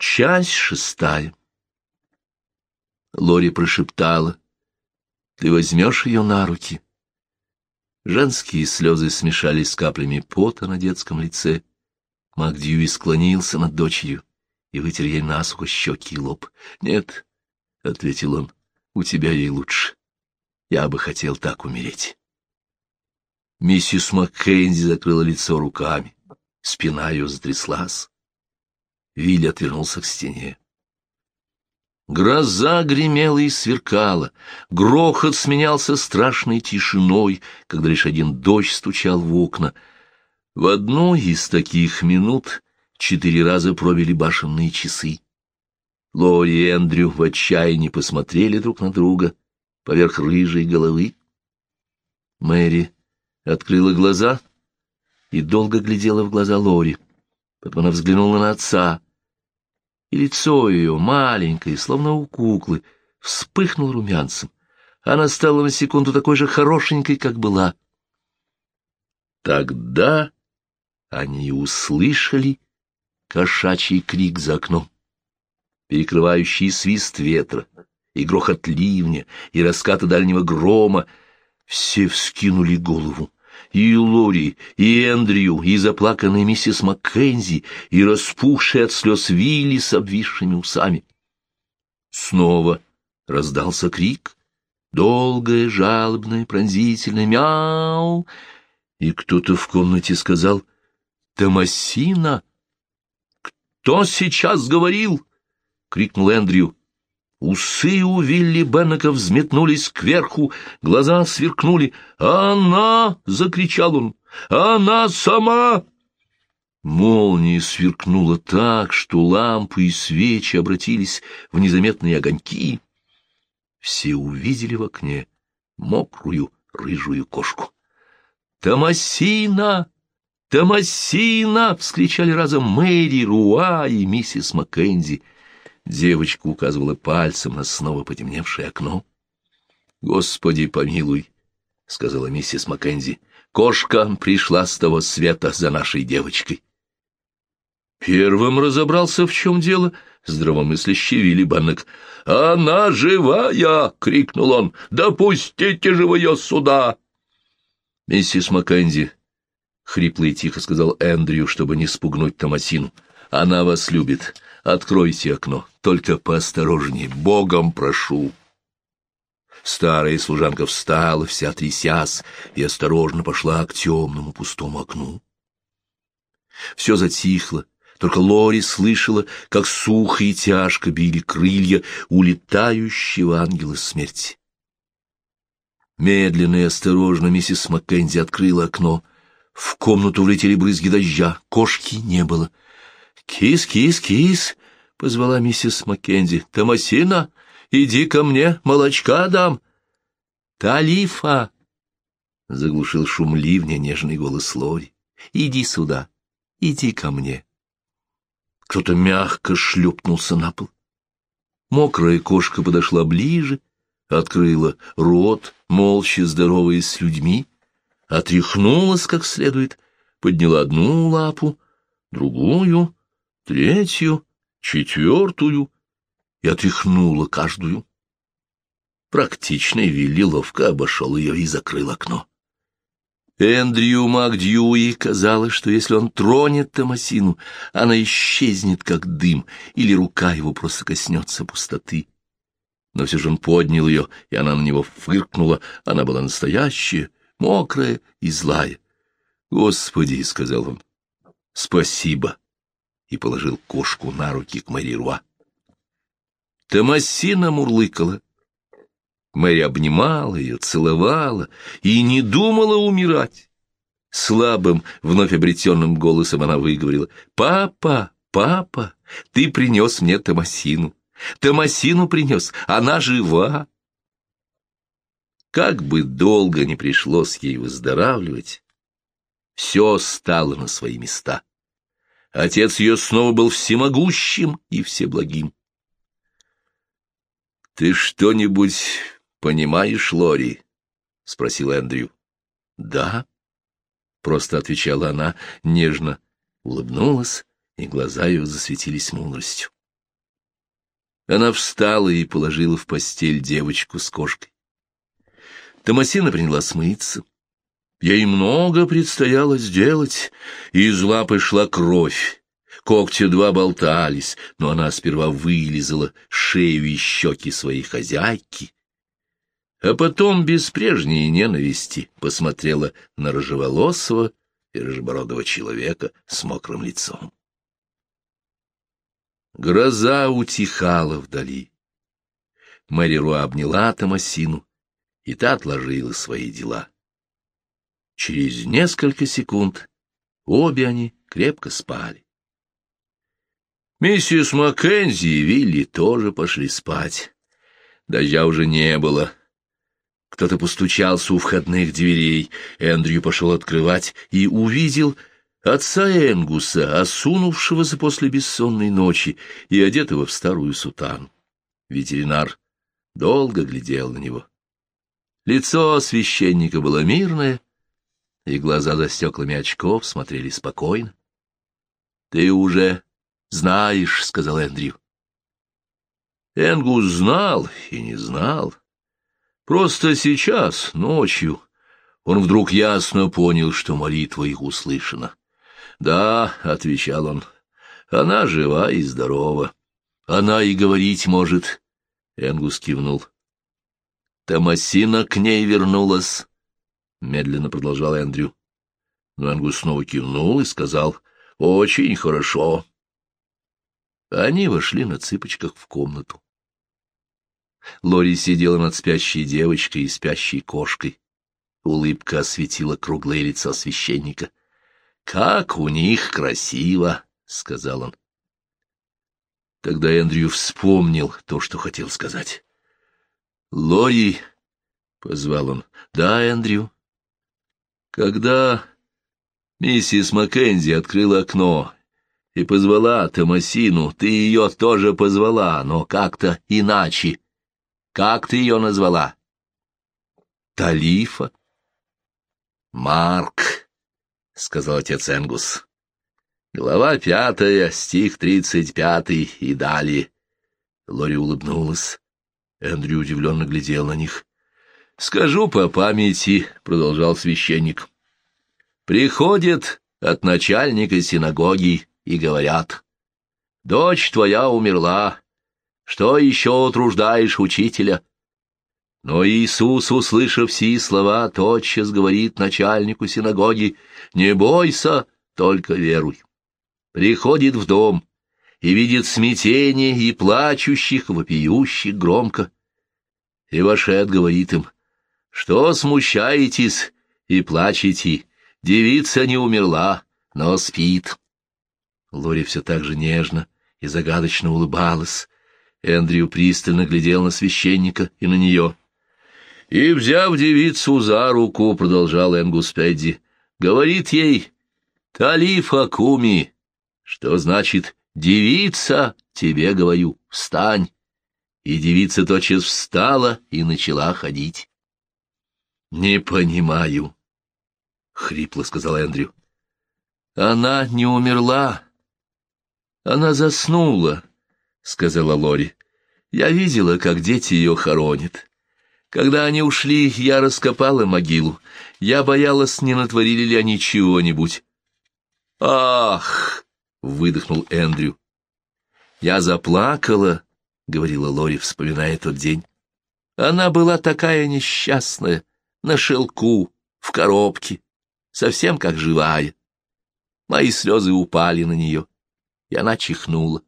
Часть шестая. Лори прошептала. «Ты возьмешь ее на руки?» Женские слезы смешались с каплями пота на детском лице. Макдьюи склонился над дочерью и вытер ей насухо щеки и лоб. «Нет», — ответил он, — «у тебя ей лучше. Я бы хотел так умереть». Миссис Маккензи закрыла лицо руками. Спина ее затряслась. Вилли отвернулся к стене. Гроза гремела и сверкала, грохот сменялся страшной тишиной, когда лишь один дождь стучал в окна. В одной из таких минут четыре раза пробили башенные часы. Лори и Эндрю в отчаянии посмотрели друг на друга поверх рыжей головы. Мэри открыла глаза и долго глядела в глаза Лори. Потом она взглянула на отца, и лицо ее, маленькое, словно у куклы, вспыхнуло румянцем. Она стала на секунду такой же хорошенькой, как была. Тогда они услышали кошачий крик за окном, перекрывающий свист ветра, и грохот ливня, и раскаты дальнего грома. Все вскинули голову и Лори, и Эндрю, и заплаканная миссис Маккензи, и распухший от слез Вилли с обвисшими усами. Снова раздался крик, долгое, жалобное, пронзительное «Мяу!» И кто-то в комнате сказал «Томасина!» «Кто сейчас говорил?» — крикнул Эндрю. Усы у Вилли Беннека взметнулись кверху, глаза сверкнули. «Она!» — закричал он. «Она сама!» Молния сверкнула так, что лампы и свечи обратились в незаметные огоньки. Все увидели в окне мокрую рыжую кошку. «Томасина! Томасина!» — вскричали разом Мэри, Руа и миссис Маккензи — Девочка указывала пальцем на снова потемневшее окно. «Господи, помилуй!» — сказала миссис Маккензи. «Кошка пришла с того света за нашей девочкой». Первым разобрался, в чем дело, здравомыслящий Вилли Баннек. «Она живая!» — крикнул он. «Допустите же вы ее сюда!» «Миссис Маккензи!» — хрипло и тихо сказал Эндрю, чтобы не спугнуть Томасину. «Она вас любит. Откройте окно, только поосторожнее, Богом прошу. Старая служанка встала, вся трясясь, и осторожно пошла к темному пустому окну. Все затихло, только Лори слышала, как сухо и тяжко били крылья улетающего ангела смерти. Медленно и осторожно миссис Маккензи открыла окно. В комнату влетели брызги дождя, кошки не было. «Кис, кис, кис!» — позвала миссис Маккензи. «Томасина, иди ко мне, молочка дам!» «Талифа!» — заглушил шум ливня нежный голос Лори. «Иди сюда, иди ко мне!» Кто-то мягко шлепнулся на пол. Мокрая кошка подошла ближе, открыла рот, молча здороваясь с людьми, отряхнулась как следует, подняла одну лапу, другую, третью, четвертую и отряхнула каждую. Практичный Вилли ловко обошел ее и закрыл окно. Эндрю Макдьюи казалось, что если он тронет Томасину, она исчезнет, как дым, или рука его просто коснется пустоты. Но все же он поднял ее, и она на него фыркнула. Она была настоящая, мокрая и злая. «Господи!» — сказал он. «Спасибо!» И положил кошку на руки к Мэри Руа. Томасина мурлыкала. Мэри обнимала ее, целовала и не думала умирать. Слабым, вновь обретенным голосом она выговорила. «Папа, папа, ты принес мне Томасину. Томасину принес, она жива». Как бы долго ни пришлось ей выздоравливать, все стало на свои места. Отец ее снова был всемогущим и всеблагим. — Ты что-нибудь понимаешь, Лори? — спросил Эндрю. — Да, — просто отвечала она, нежно улыбнулась, и глаза ее засветились мудростью. Она встала и положила в постель девочку с кошкой. Томасина приняла смыться. Ей много предстояло сделать, и из лапы шла кровь. Когти два болтались, но она сперва вылизала шею и щеки своей хозяйки, а потом без прежней ненависти посмотрела на рыжеволосого и рыжебородого человека с мокрым лицом. Гроза утихала вдали. Мэри Руа обняла Томасину, и та отложила свои дела. Через несколько секунд обе они крепко спали. Миссис Маккензи и Вилли тоже пошли спать. Дождя уже не было. Кто-то постучался у входных дверей. Эндрю пошел открывать и увидел отца Энгуса, осунувшегося после бессонной ночи и одетого в старую сутану. Ветеринар долго глядел на него. Лицо священника было мирное, и глаза за стеклами очков смотрели спокойно. — Ты уже знаешь, — сказал Эндрю. Энгус знал и не знал. Просто сейчас, ночью, он вдруг ясно понял, что молитва их услышана. «Да», — отвечал он, — «она жива и здорова. Она и говорить может». Энгус кивнул. «Томасина к ней вернулась», — медленно продолжал Эндрю. Но Энгус снова кивнул и сказал «Очень хорошо». Они вошли на цыпочках в комнату. Лори сидела над спящей девочкой и спящей кошкой. Улыбка осветила круглое лицо священника. «Как у них красиво!» — сказал он. Тогда Эндрю вспомнил то, что хотел сказать. «Лори!» — позвал он. «Да, Эндрю?» Когда миссис Маккензи открыла окно и позвала Томасину, ты ее тоже позвала, но как-то иначе. Как ты ее назвала? Талифа? Марк, — сказал отец Энгус. Глава пятая, стих тридцать пятый и далее. Лори улыбнулась. Эндрю удивленно глядел на них. — Скажу по памяти, — продолжал священник. — Приходят от начальника синагоги и говорят, — Дочь твоя умерла, что еще утруждаешь учителя? Но Иисус, услышав сии слова, тотчас говорит начальнику синагоги, «Не бойся, только веруй». Приходит в дом и видит смятение и плачущих, вопиющих громко. И Вашет говорит им, «Что смущаетесь и плачете? Девица не умерла, но спит». Лори все так же нежно и загадочно улыбалась, Эндрю пристально глядел на священника и на нее. «И, взяв девицу за руку, — продолжал Энгус Педди, — говорит ей, «Талифа куми!» Что значит «девица, тебе говорю, встань!» И девица тотчас встала и начала ходить. «Не понимаю», — хрипло сказал Эндрю. «Она не умерла. Она заснула. — сказала Лори. «Я видела, как дети ее хоронят. Когда они ушли, я раскопала могилу. Я боялась, не натворили ли они чего-нибудь». «Ах!» — выдохнул Эндрю. «Я заплакала», — говорила Лори, вспоминая тот день. «Она была такая несчастная, на шелку, в коробке, совсем как живая. Мои слезы упали на нее, и она чихнула.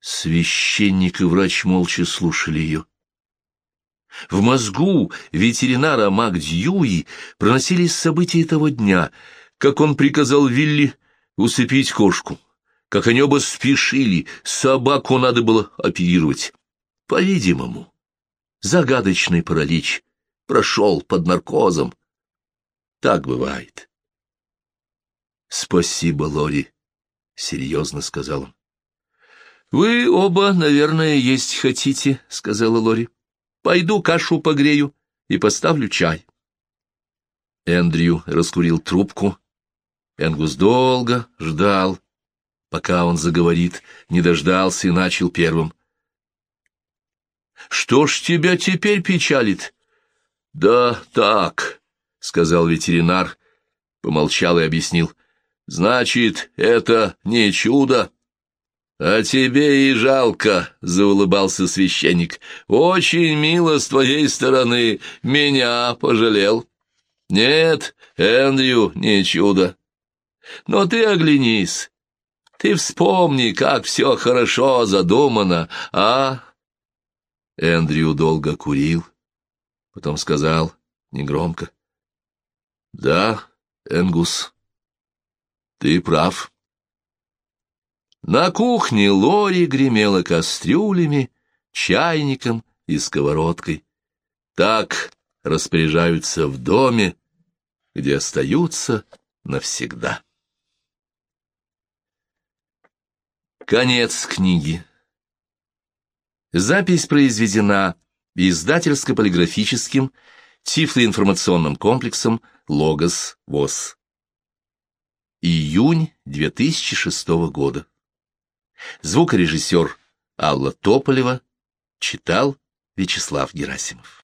Священник и врач молча слушали ее. В мозгу ветеринара Макдьюи проносились события того дня, как он приказал Вилли усыпить кошку, как они оба спешили, собаку надо было оперировать. По-видимому, загадочный паралич прошел под наркозом. Так бывает. «Спасибо, Лори», — серьезно сказал он. «Вы оба, наверное, есть хотите», — сказала Лори. «Пойду кашу погрею и поставлю чай». Эндрю раскурил трубку. Энгус долго ждал, пока он заговорит, не дождался и начал первым. Что ж тебя теперь печалит? Да так, сказал ветеринар, помолчал и объяснил. Значит, это не чудо. А тебе и жалко, заулыбался священник. Очень мило с твоей стороны, меня пожалел. Нет, Эндрю, не чудо. Но ты оглянись, ты вспомни, как все хорошо задумано, а? Эндрю долго курил, потом сказал негромко. Да, Энгус, ты прав. На кухне Лори гремела кастрюлями, чайником и сковородкой. Так распоряжаются в доме, где остаются навсегда. Конец книги. Запись произведена издательско-полиграфическим тифлоинформационным комплексом «Логос ВОЗ». Июнь 2006 года. Звукорежиссер Алла Тополева читал Вячеслав Герасимов.